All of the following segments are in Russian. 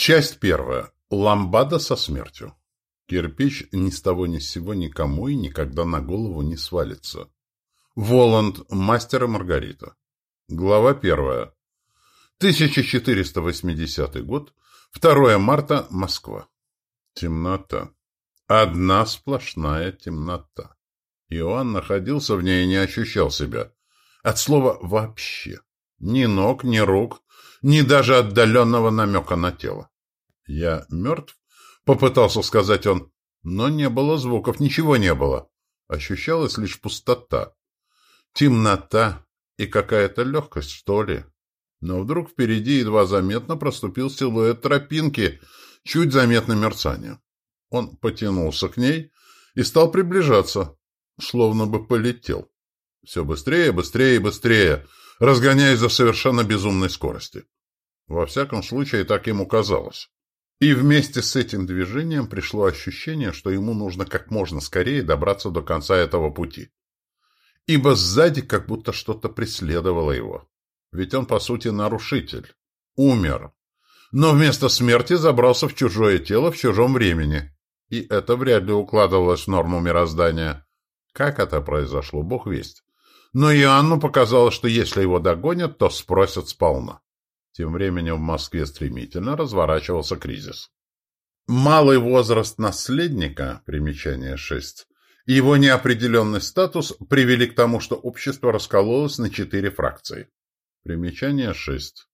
Часть первая. Ламбада со смертью. Кирпич ни с того ни с сего никому и никогда на голову не свалится. Воланд, мастер и Маргарита. Глава первая. 1480 год. 2 марта. Москва. Темнота. Одна сплошная темнота. Иоанн находился в ней и не ощущал себя. От слова «вообще». Ни ног, ни рук, ни даже отдаленного намека на тело. «Я мертв?» — попытался сказать он. Но не было звуков, ничего не было. Ощущалась лишь пустота. Темнота и какая-то легкость, что ли. Но вдруг впереди едва заметно проступил силуэт тропинки, чуть заметно мерцание. Он потянулся к ней и стал приближаться, словно бы полетел. Все быстрее, быстрее быстрее, разгоняясь до совершенно безумной скорости. Во всяком случае, так ему казалось. И вместе с этим движением пришло ощущение, что ему нужно как можно скорее добраться до конца этого пути. Ибо сзади как будто что-то преследовало его. Ведь он, по сути, нарушитель. Умер. Но вместо смерти забрался в чужое тело в чужом времени. И это вряд ли укладывалось в норму мироздания. Как это произошло, бог весть. Но Иоанну показалось, что если его догонят, то спросят сполна. Тем временем в Москве стремительно разворачивался кризис. Малый возраст наследника, примечание 6, и его неопределенный статус привели к тому, что общество раскололось на четыре фракции. Примечание 6.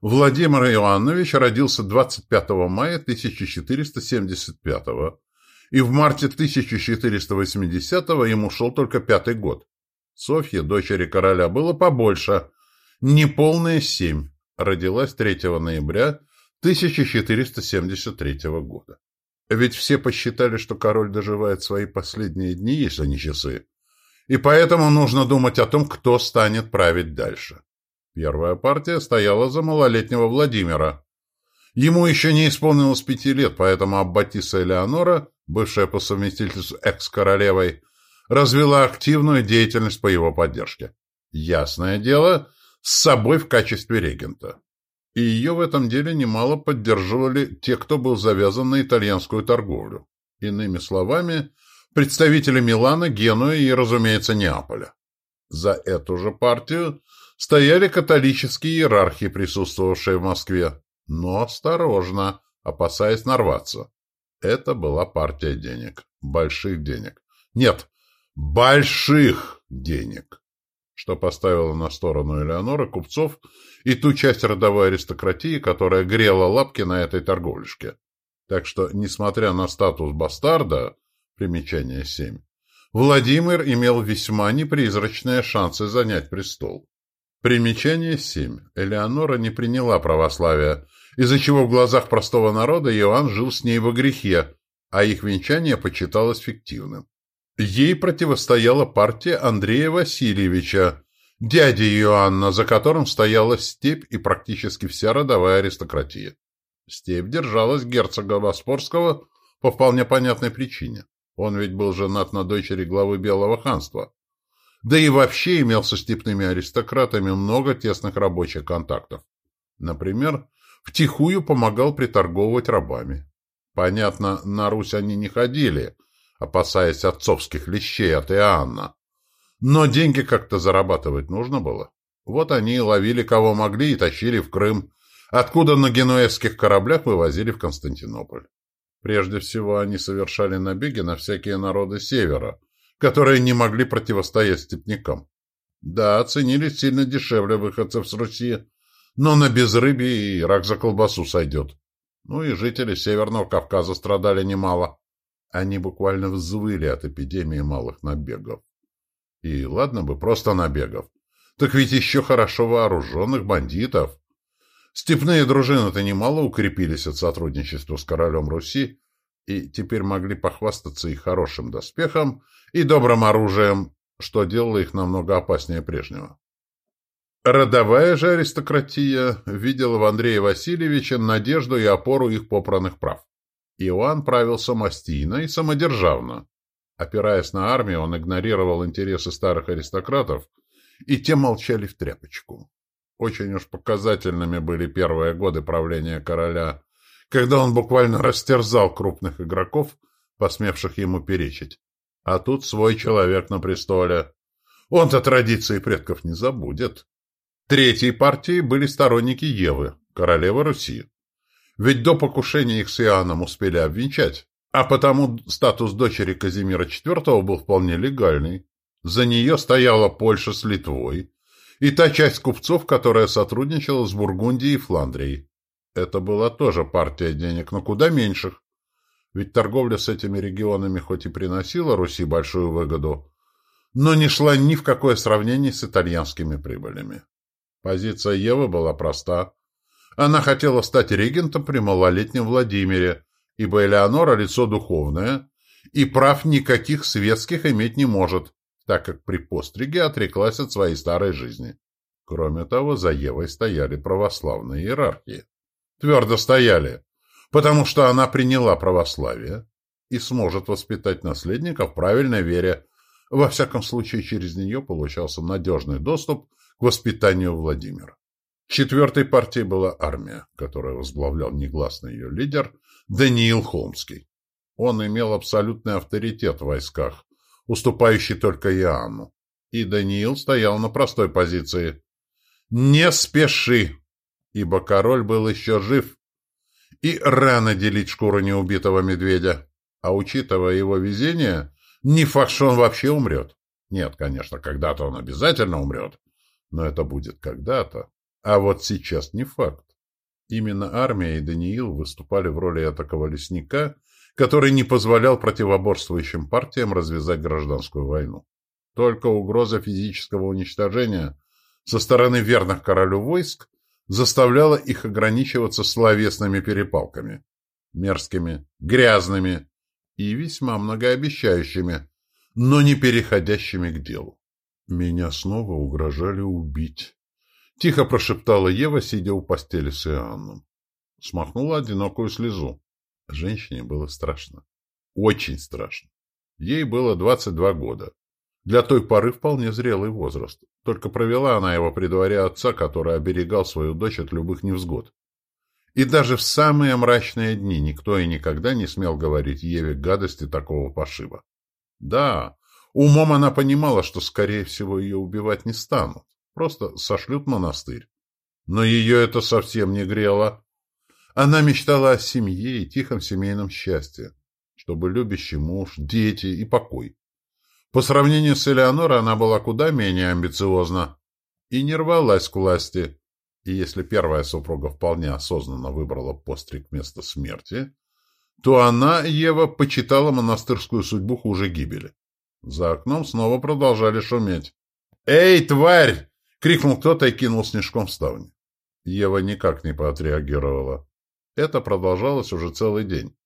Владимир Иоаннович родился 25 мая 1475 и в марте 1480 ему шел только пятый год. Софье, дочери короля, было побольше, неполные семь родилась 3 ноября 1473 года. Ведь все посчитали, что король доживает свои последние дни, если не часы, и поэтому нужно думать о том, кто станет править дальше. Первая партия стояла за малолетнего Владимира. Ему еще не исполнилось пяти лет, поэтому Аббатиса Элеонора, бывшая по совместительству экс-королевой, развела активную деятельность по его поддержке. Ясное дело, с собой в качестве регента. И ее в этом деле немало поддерживали те, кто был завязан на итальянскую торговлю. Иными словами, представители Милана, Генуи и, разумеется, Неаполя. За эту же партию стояли католические иерархи, присутствовавшие в Москве. Но осторожно, опасаясь нарваться. Это была партия денег. Больших денег. Нет, больших денег что поставило на сторону Элеоноры купцов и ту часть родовой аристократии, которая грела лапки на этой торговлюшке. Так что, несмотря на статус бастарда, примечание 7, Владимир имел весьма непризрачные шансы занять престол. Примечание 7. Элеонора не приняла православие, из-за чего в глазах простого народа Иоанн жил с ней во грехе, а их венчание почиталось фиктивным. Ей противостояла партия Андрея Васильевича, дяди Иоанна, за которым стояла степь и практически вся родовая аристократия. Степь держалась герцога Боспорского по вполне понятной причине. Он ведь был женат на дочери главы Белого ханства. Да и вообще имел со степными аристократами много тесных рабочих контактов. Например, втихую помогал приторговывать рабами. Понятно, на Русь они не ходили – опасаясь отцовских лещей от Иоанна. Но деньги как-то зарабатывать нужно было. Вот они ловили кого могли и тащили в Крым, откуда на генуэзских кораблях вывозили в Константинополь. Прежде всего они совершали набеги на всякие народы Севера, которые не могли противостоять степнякам. Да, ценились сильно дешевле выходцев с Руси, но на безрыбье и рак за колбасу сойдет. Ну и жители Северного Кавказа страдали немало. Они буквально взвыли от эпидемии малых набегов. И ладно бы, просто набегов. Так ведь еще хорошо вооруженных бандитов. Степные дружины-то немало укрепились от сотрудничества с королем Руси и теперь могли похвастаться и хорошим доспехом, и добрым оружием, что делало их намного опаснее прежнего. Родовая же аристократия видела в Андрее Васильевиче надежду и опору их попранных прав. Иоанн правил самостийно и самодержавно. Опираясь на армию, он игнорировал интересы старых аристократов, и те молчали в тряпочку. Очень уж показательными были первые годы правления короля когда он буквально растерзал крупных игроков, посмевших ему перечить. А тут свой человек на престоле. Он-то традиции предков не забудет. Третьей партией были сторонники Евы, королевы Руси. Ведь до покушения их с Иоанном успели обвенчать, а потому статус дочери Казимира IV был вполне легальный. За нее стояла Польша с Литвой и та часть купцов, которая сотрудничала с Бургундией и Фландрией. Это была тоже партия денег, но куда меньших. Ведь торговля с этими регионами хоть и приносила Руси большую выгоду, но не шла ни в какое сравнение с итальянскими прибылями. Позиция Евы была проста. Она хотела стать регентом при малолетнем Владимире, ибо Элеонора – лицо духовное, и прав никаких светских иметь не может, так как при постриге отреклась от своей старой жизни. Кроме того, за Евой стояли православные иерархии. Твердо стояли, потому что она приняла православие и сможет воспитать наследника в правильной вере. Во всяком случае, через нее получался надежный доступ к воспитанию Владимира. Четвертой партией была армия, которую возглавлял негласный ее лидер Даниил Холмский. Он имел абсолютный авторитет в войсках, уступающий только Иоанну. И Даниил стоял на простой позиции. «Не спеши!» Ибо король был еще жив, и рано делить шкуру неубитого медведя. А учитывая его везение, не факт, что он вообще умрет. Нет, конечно, когда-то он обязательно умрет, но это будет когда-то. А вот сейчас не факт. Именно армия и Даниил выступали в роли этакого лесника, который не позволял противоборствующим партиям развязать гражданскую войну. Только угроза физического уничтожения со стороны верных королю войск заставляла их ограничиваться словесными перепалками. Мерзкими, грязными и весьма многообещающими, но не переходящими к делу. Меня снова угрожали убить. Тихо прошептала Ева, сидя у постели с Иоанном. Смахнула одинокую слезу. Женщине было страшно. Очень страшно. Ей было 22 года. Для той поры вполне зрелый возраст. Только провела она его при дворе отца, который оберегал свою дочь от любых невзгод. И даже в самые мрачные дни никто и никогда не смел говорить Еве гадости такого пошиба. Да, умом она понимала, что, скорее всего, ее убивать не станут. Просто сошлют монастырь. Но ее это совсем не грело. Она мечтала о семье и тихом семейном счастье, чтобы любящий муж, дети и покой. По сравнению с Элеонорой она была куда менее амбициозна и не рвалась к власти. И если первая супруга вполне осознанно выбрала постриг вместо смерти, то она, Ева, почитала монастырскую судьбу хуже гибели. За окном снова продолжали шуметь. «Эй, тварь!» — крикнул кто-то и кинул снежком в ставни. Ева никак не поотреагировала. Это продолжалось уже целый день.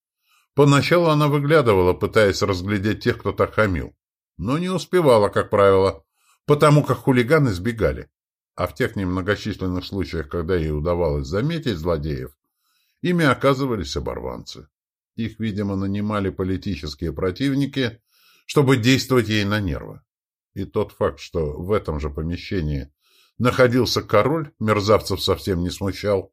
Поначалу она выглядывала, пытаясь разглядеть тех, кто так хамил. Но не успевала, как правило, потому как хулиганы сбегали. А в тех немногочисленных случаях, когда ей удавалось заметить злодеев, ими оказывались оборванцы. Их, видимо, нанимали политические противники, чтобы действовать ей на нервы. И тот факт, что в этом же помещении находился король, мерзавцев совсем не смущал.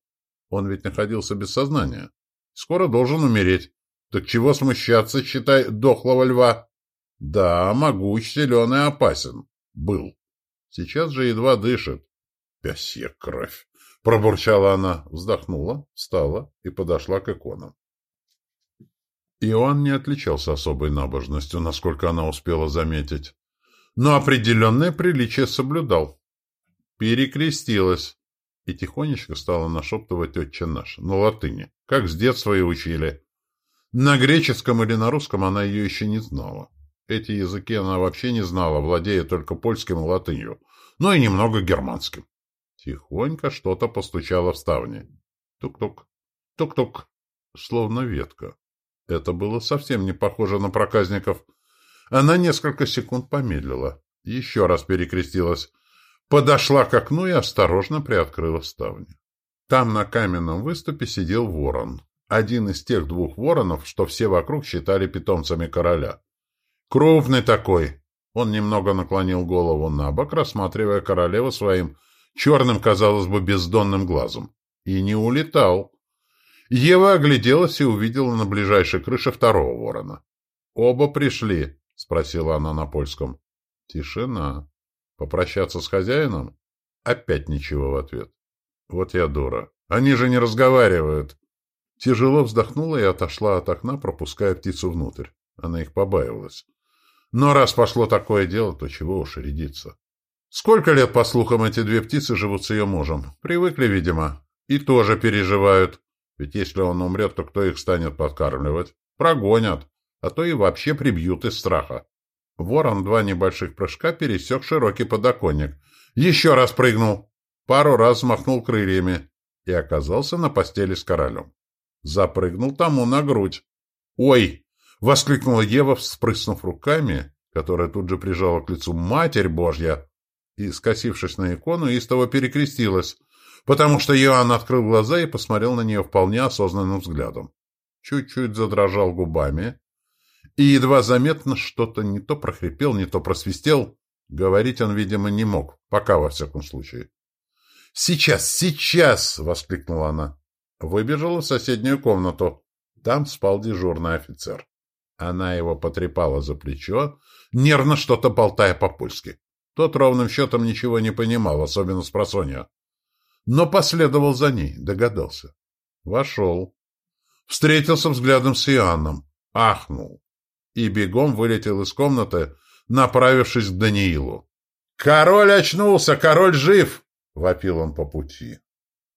Он ведь находился без сознания. Скоро должен умереть. Так чего смущаться, считай, дохлого льва? Да, могуч, силен и опасен. Был. Сейчас же едва дышит. Пясья кровь. Пробурчала она, вздохнула, встала и подошла к иконам. Иоанн не отличался особой набожностью, насколько она успела заметить. Но определенное приличие соблюдал. Перекрестилась и тихонечко стала нашептывать «Отче наш» на латыни, как с детства и учили. На греческом или на русском она ее еще не знала. Эти языки она вообще не знала, владея только польским и латынью, но и немного германским. Тихонько что-то постучало в ставни. Тук-тук, тук-тук, словно ветка. Это было совсем не похоже на проказников. Она несколько секунд помедлила, еще раз перекрестилась подошла к окну и осторожно приоткрыла ставни. Там на каменном выступе сидел ворон. Один из тех двух воронов, что все вокруг считали питомцами короля. Крупный такой. Он немного наклонил голову на бок, рассматривая королеву своим черным, казалось бы, бездонным глазом. И не улетал. Ева огляделась и увидела на ближайшей крыше второго ворона. «Оба пришли?» — спросила она на польском. Тишина. Попрощаться с хозяином? Опять ничего в ответ. Вот я дура. Они же не разговаривают. Тяжело вздохнула и отошла от окна, пропуская птицу внутрь. Она их побаивалась. Но раз пошло такое дело, то чего уж рядиться. Сколько лет, по слухам, эти две птицы живут с ее мужем? Привыкли, видимо. И тоже переживают. Ведь если он умрет, то кто их станет подкармливать? Прогонят. А то и вообще прибьют из страха. Ворон два небольших прыжка пересек широкий подоконник. Еще раз прыгнул. Пару раз махнул крыльями. И оказался на постели с королем. Запрыгнул тому на грудь. «Ой!» — воскликнула Ева, вспрыснув руками, которая тут же прижала к лицу «Матерь Божья!» и, скосившись на икону, истово перекрестилась, потому что Иоанн открыл глаза и посмотрел на нее вполне осознанным взглядом. Чуть-чуть задрожал губами и едва заметно что-то не то прохрипел, не то просвистел. Говорить он, видимо, не мог, пока во всяком случае. «Сейчас, сейчас!» — воскликнула она. Выбежала в соседнюю комнату. Там спал дежурный офицер. Она его потрепала за плечо, нервно что-то болтая по-польски. Тот ровным счетом ничего не понимал, особенно с просонья. Но последовал за ней, догадался. Вошел. Встретился взглядом с Иоанном. Ахнул. И бегом вылетел из комнаты, направившись к Даниилу. «Король очнулся! Король жив!» — вопил он по пути.